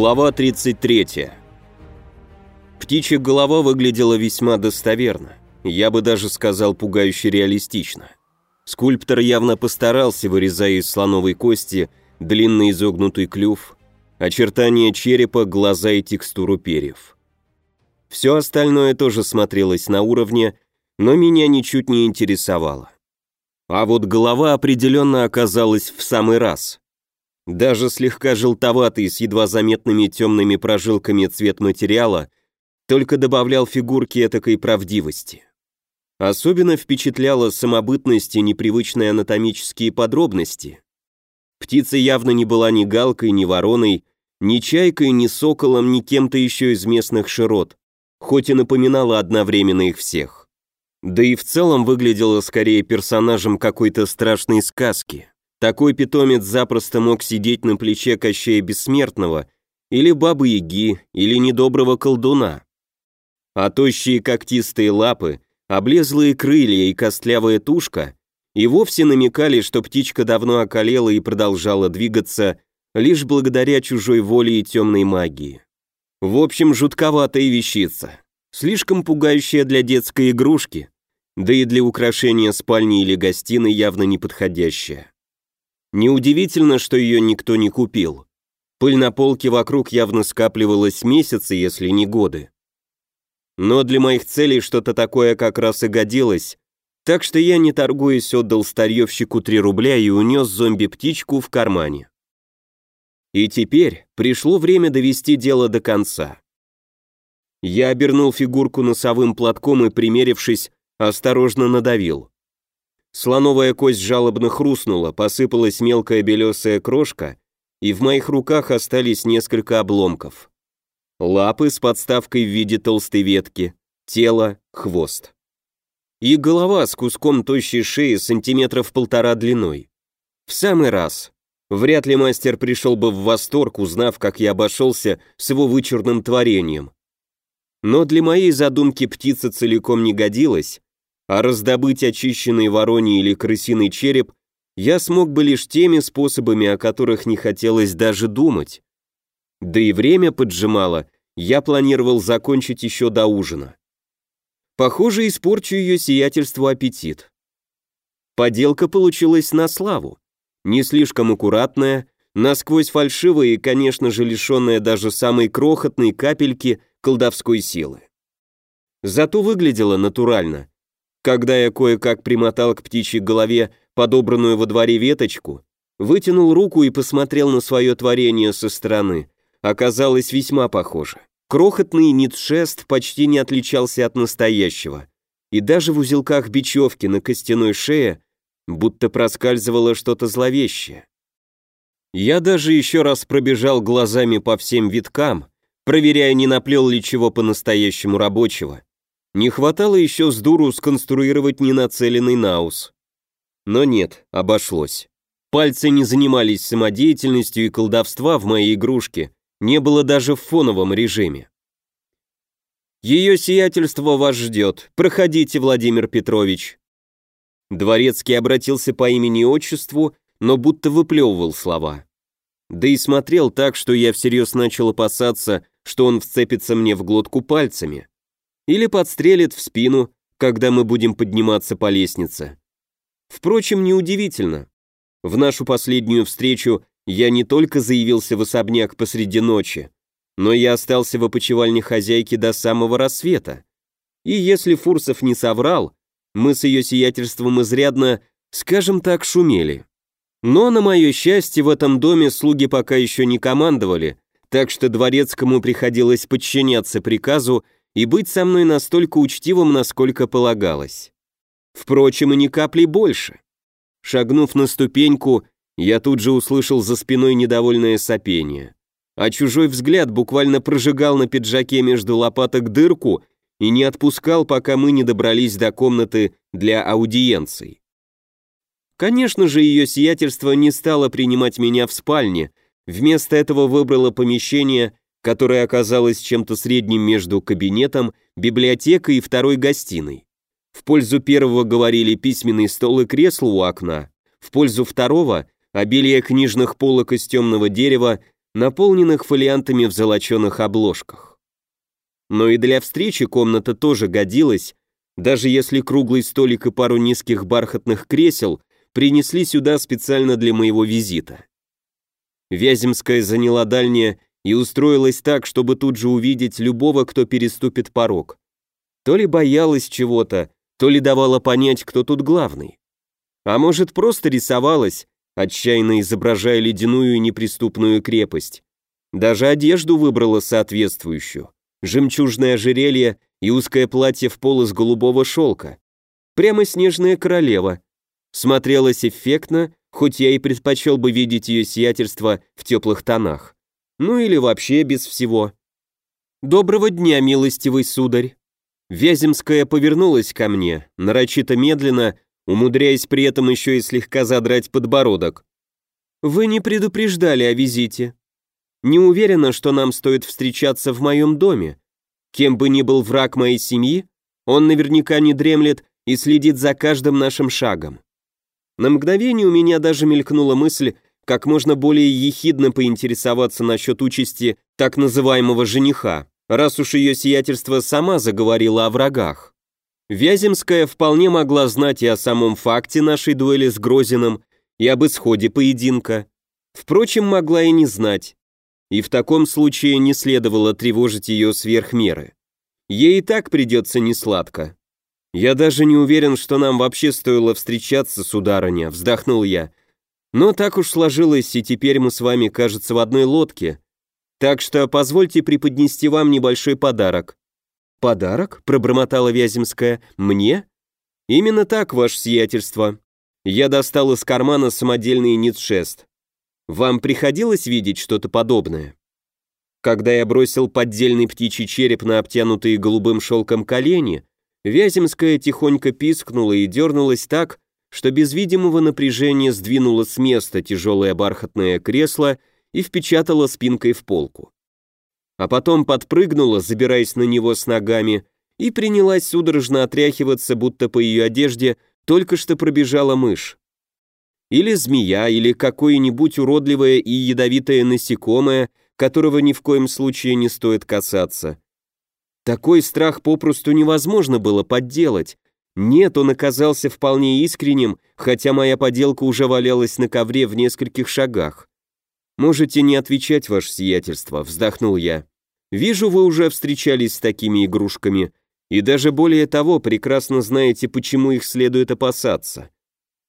Глава 33. Птичья голова выглядела весьма достоверно. Я бы даже сказал пугающе реалистично. Скульптор явно постарался, вырезая из слоновой кости длинный изогнутый клюв, очертания черепа, глаза и текстуру перьев. Все остальное тоже смотрелось на уровне, но меня ничуть не интересовало. А вот голова определенно оказалась в самый раз. Даже слегка желтоватый с едва заметными темными прожилками цвет материала только добавлял фигурке этакой правдивости. Особенно впечатляла самобытность и непривычные анатомические подробности. Птица явно не была ни галкой, ни вороной, ни чайкой, ни соколом, ни кем-то еще из местных широт, хоть и напоминала одновременно их всех. Да и в целом выглядела скорее персонажем какой-то страшной сказки. Такой питомец запросто мог сидеть на плече Кощея Бессмертного, или Бабы-Яги, или недоброго колдуна. А тощие когтистые лапы, облезлые крылья и костлявая тушка и вовсе намекали, что птичка давно околела и продолжала двигаться лишь благодаря чужой воле и темной магии. В общем, жутковатая вещица. Слишком пугающая для детской игрушки, да и для украшения спальни или гостиной явно неподходящая. Неудивительно, что ее никто не купил. Пыль на полке вокруг явно скапливалась месяцы, если не годы. Но для моих целей что-то такое как раз и годилось, так что я, не торгуясь, отдал старьевщику 3 рубля и унес зомби-птичку в кармане. И теперь пришло время довести дело до конца. Я обернул фигурку носовым платком и, примерившись, осторожно надавил. Слоновая кость жалобно хрустнула, посыпалась мелкая белесая крошка, и в моих руках остались несколько обломков. Лапы с подставкой в виде толстой ветки, тело, хвост. И голова с куском тощей шеи сантиметров полтора длиной. В самый раз. Вряд ли мастер пришел бы в восторг, узнав, как я обошелся с его вычурным творением. Но для моей задумки птица целиком не годилась, а раздобыть очищенный вороний или крысиный череп я смог бы лишь теми способами, о которых не хотелось даже думать. Да и время поджимало, я планировал закончить еще до ужина. Похоже, испорчу ее сиятельству аппетит. Поделка получилась на славу. Не слишком аккуратная, насквозь фальшивая и, конечно же, лишенная даже самой крохотной капельки колдовской силы. Зато выглядела натурально. Когда я кое-как примотал к птичьей голове подобранную во дворе веточку, вытянул руку и посмотрел на свое творение со стороны, оказалось весьма похоже. Крохотный нитшест почти не отличался от настоящего, и даже в узелках бечевки на костяной шее будто проскальзывало что-то зловещее. Я даже еще раз пробежал глазами по всем виткам, проверяя, не наплел ли чего по-настоящему рабочего. Не хватало еще с дуру сконструировать ненацеленный наус. Но нет, обошлось. Пальцы не занимались самодеятельностью и колдовства в моей игрушке, не было даже в фоновом режиме. «Ее сиятельство вас ждет. Проходите, Владимир Петрович». Дворецкий обратился по имени и отчеству, но будто выплевывал слова. Да и смотрел так, что я всерьез начал опасаться, что он вцепится мне в глотку пальцами. Или подстрелит в спину, когда мы будем подниматься по лестнице. Впрочем, неудивительно. В нашу последнюю встречу я не только заявился в особняк посреди ночи, но я остался в опочивальне хозяйки до самого рассвета. И если Фурсов не соврал, мы с ее сиятельством изрядно, скажем так, шумели. Но, на мое счастье, в этом доме слуги пока еще не командовали, так что дворецкому приходилось подчиняться приказу и быть со мной настолько учтивым, насколько полагалось. Впрочем, и ни капли больше. Шагнув на ступеньку, я тут же услышал за спиной недовольное сопение. А чужой взгляд буквально прожигал на пиджаке между лопаток дырку и не отпускал, пока мы не добрались до комнаты для аудиенций. Конечно же, ее сиятельство не стало принимать меня в спальне, вместо этого выбрало помещение, которое оказалось чем-то средним между кабинетом, библиотекой и второй гостиной. В пользу первого говорили письменный стол и кресло у окна, в пользу второго – обилие книжных полок из темного дерева, наполненных фолиантами в золоченых обложках. Но и для встречи комната тоже годилась, даже если круглый столик и пару низких бархатных кресел принесли сюда специально для моего визита. Вяземская заняла дальнее и устроилась так, чтобы тут же увидеть любого, кто переступит порог. То ли боялась чего-то, то ли давала понять, кто тут главный. А может, просто рисовалась, отчаянно изображая ледяную неприступную крепость. Даже одежду выбрала соответствующую. Жемчужное ожерелье и узкое платье в пол из голубого шелка. Прямо снежная королева. Смотрелась эффектно, хоть я и предпочел бы видеть ее сиятельство в теплых тонах. Ну или вообще без всего. «Доброго дня, милостивый сударь!» Вяземская повернулась ко мне, нарочито медленно, умудряясь при этом еще и слегка задрать подбородок. «Вы не предупреждали о визите. Не уверена, что нам стоит встречаться в моем доме. Кем бы ни был враг моей семьи, он наверняка не дремлет и следит за каждым нашим шагом. На мгновение у меня даже мелькнула мысль, как можно более ехидно поинтересоваться насчет участи так называемого жениха, раз уж ее сиятельство сама заговорила о врагах. Вяземская вполне могла знать и о самом факте нашей дуэли с Грозиным, и об исходе поединка. Впрочем, могла и не знать. И в таком случае не следовало тревожить ее сверх меры. Ей и так придется несладко. «Я даже не уверен, что нам вообще стоило встречаться, сударыня», — вздохнул я. «Но так уж сложилось, и теперь мы с вами, кажется, в одной лодке. Так что позвольте преподнести вам небольшой подарок». «Подарок?» — пробормотала Вяземская. «Мне?» «Именно так, ваше сиятельство». Я достал из кармана самодельный ницшест. «Вам приходилось видеть что-то подобное?» Когда я бросил поддельный птичий череп на обтянутые голубым шелком колени, Вяземская тихонько пискнула и дернулась так, что без видимого напряжения сдвинула с места тяжелое бархатное кресло и впечатала спинкой в полку. А потом подпрыгнула, забираясь на него с ногами, и принялась судорожно отряхиваться, будто по ее одежде только что пробежала мышь. Или змея, или какое-нибудь уродливое и ядовитое насекомое, которого ни в коем случае не стоит касаться. Такой страх попросту невозможно было подделать. Нет, он оказался вполне искренним, хотя моя поделка уже валялась на ковре в нескольких шагах. «Можете не отвечать, ваше сиятельство», — вздохнул я. «Вижу, вы уже встречались с такими игрушками, и даже более того, прекрасно знаете, почему их следует опасаться».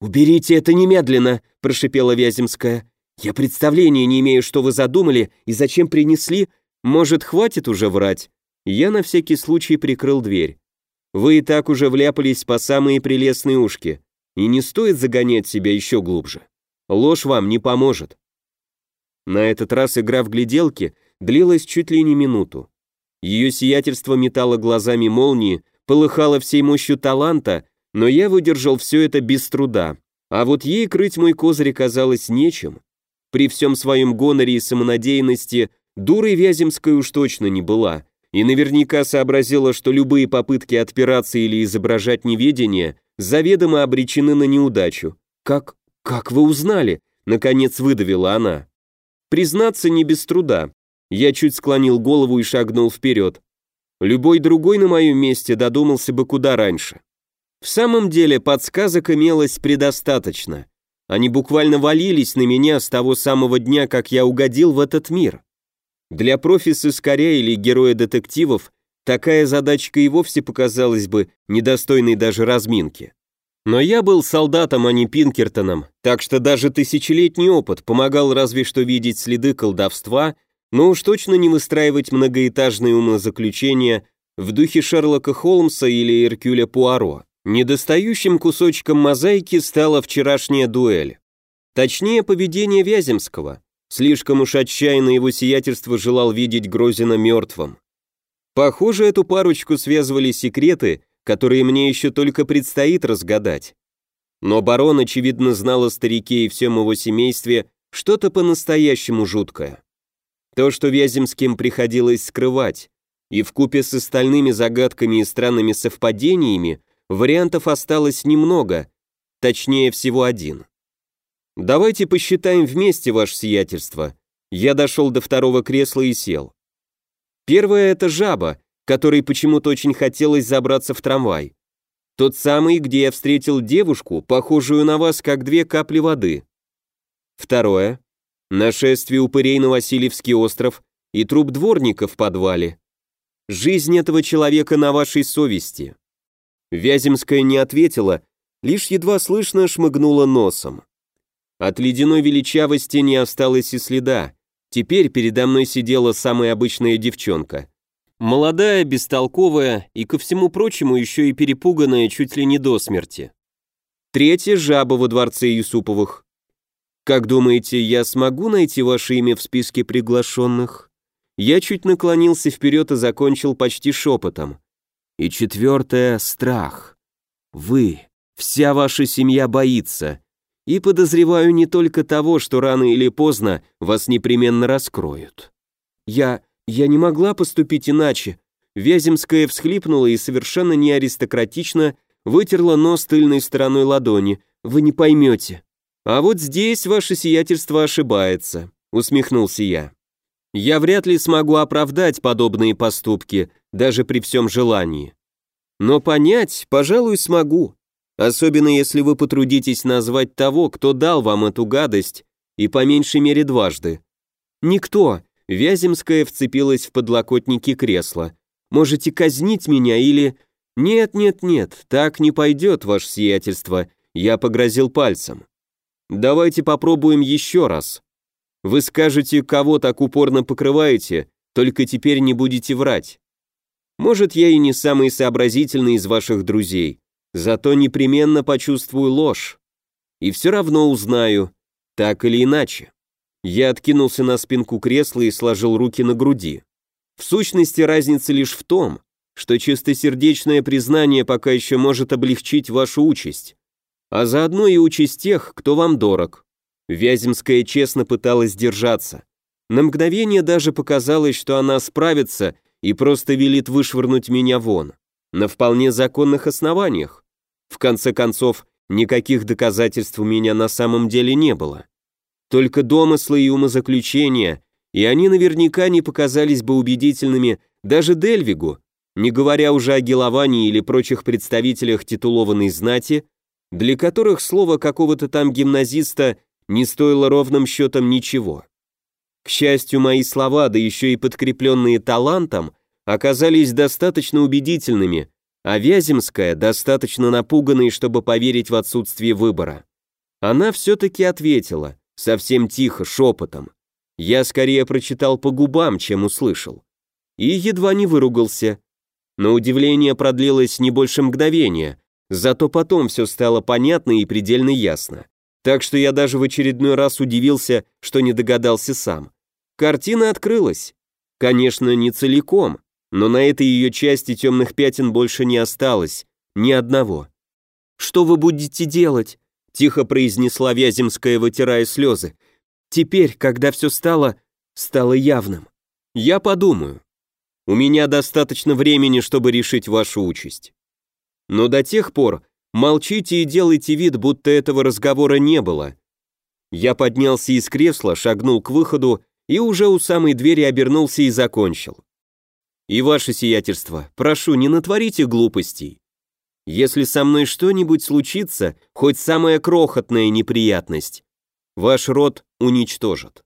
«Уберите это немедленно», — прошипела Вяземская. «Я представления не имею, что вы задумали и зачем принесли. Может, хватит уже врать? Я на всякий случай прикрыл дверь. Вы и так уже вляпались по самые прелестные ушки, и не стоит загонять себя еще глубже. Ложь вам не поможет. На этот раз игра в гляделки длилась чуть ли не минуту. Ее сиятельство метало глазами молнии, полыхало всей мощью таланта, но я выдержал все это без труда. А вот ей крыть мой козырь казалось нечем. При всем своем гоноре и самонадеянности дурой Вяземской уж точно не была, и наверняка сообразила, что любые попытки отпираться или изображать неведение заведомо обречены на неудачу. «Как... как вы узнали?» — наконец выдавила она. «Признаться не без труда». Я чуть склонил голову и шагнул вперед. Любой другой на моем месте додумался бы куда раньше. В самом деле подсказок имелось предостаточно. Они буквально валились на меня с того самого дня, как я угодил в этот мир. Для профи-сыскаря или героя детективов такая задачка и вовсе показалась бы недостойной даже разминки. Но я был солдатом, а не Пинкертоном, так что даже тысячелетний опыт помогал разве что видеть следы колдовства, но уж точно не выстраивать многоэтажные умозаключения в духе Шерлока Холмса или Эркюля Пуаро. Недостающим кусочком мозаики стала вчерашняя дуэль. Точнее, поведение Вяземского. Слишком уж отчаянно его сиятельство желал видеть Грозина мертвым. Похоже, эту парочку связывали секреты, которые мне еще только предстоит разгадать. Но барон, очевидно, знал о старике и всем его семействе что-то по-настоящему жуткое. То, что Вяземским приходилось скрывать, и в купе с остальными загадками и странными совпадениями вариантов осталось немного, точнее всего один. «Давайте посчитаем вместе, ваше сиятельство», Я дошел до второго кресла и сел. Первое — это жаба, которой почему-то очень хотелось забраться в трамвай. Тот самый, где я встретил девушку, похожую на вас, как две капли воды. Второе — нашествие упырей на Васильевский остров и труп дворника в подвале. Жизнь этого человека на вашей совести. Вяземская не ответила, лишь едва слышно шмыгнула носом. От ледяной величавости не осталось и следа, Теперь передо мной сидела самая обычная девчонка. Молодая, бестолковая и, ко всему прочему, еще и перепуганная чуть ли не до смерти. Третья жаба во дворце Юсуповых. Как думаете, я смогу найти ваше имя в списке приглашенных? Я чуть наклонился вперед и закончил почти шепотом. И четвертое — страх. Вы, вся ваша семья боится, и подозреваю не только того, что рано или поздно вас непременно раскроют. Я... я не могла поступить иначе. Вяземская всхлипнула и совершенно не аристократично вытерла нос тыльной стороной ладони. Вы не поймете. А вот здесь ваше сиятельство ошибается, усмехнулся я. Я вряд ли смогу оправдать подобные поступки, даже при всем желании. Но понять, пожалуй, смогу. Особенно если вы потрудитесь назвать того, кто дал вам эту гадость, и по меньшей мере дважды. Никто. Вяземская вцепилась в подлокотники кресла. Можете казнить меня или... Нет, нет, нет, так не пойдет, ваше сиятельство. Я погрозил пальцем. Давайте попробуем еще раз. Вы скажете, кого так упорно покрываете, только теперь не будете врать. Может, я и не самый сообразительный из ваших друзей, Зато непременно почувствую ложь. И все равно узнаю, так или иначе. Я откинулся на спинку кресла и сложил руки на груди. В сущности, разница лишь в том, что чистосердечное признание пока еще может облегчить вашу участь, а заодно и участь тех, кто вам дорог. Вяземская честно пыталась держаться. На мгновение даже показалось, что она справится и просто велит вышвырнуть меня вон. На вполне законных основаниях. В конце концов, никаких доказательств у меня на самом деле не было. Только домыслы и умозаключения, и они наверняка не показались бы убедительными даже Дельвигу, не говоря уже о Геловании или прочих представителях титулованной знати, для которых слово какого-то там гимназиста не стоило ровным счетом ничего. К счастью, мои слова, да еще и подкрепленные талантом, оказались достаточно убедительными, а Вяземская, достаточно напуганной, чтобы поверить в отсутствие выбора. Она все-таки ответила, совсем тихо, шепотом. Я скорее прочитал по губам, чем услышал. И едва не выругался. Но удивление продлилось не больше мгновения, зато потом все стало понятно и предельно ясно. Так что я даже в очередной раз удивился, что не догадался сам. Картина открылась. Конечно, не целиком, но на этой ее части темных пятен больше не осталось, ни одного. «Что вы будете делать?» — тихо произнесла Вяземская, вытирая слезы. «Теперь, когда все стало... стало явным. Я подумаю. У меня достаточно времени, чтобы решить вашу участь. Но до тех пор молчите и делайте вид, будто этого разговора не было». Я поднялся из кресла, шагнул к выходу и уже у самой двери обернулся и закончил. И ваше сиятельство, прошу, не натворите глупостей. Если со мной что-нибудь случится, хоть самая крохотная неприятность, ваш род уничтожат.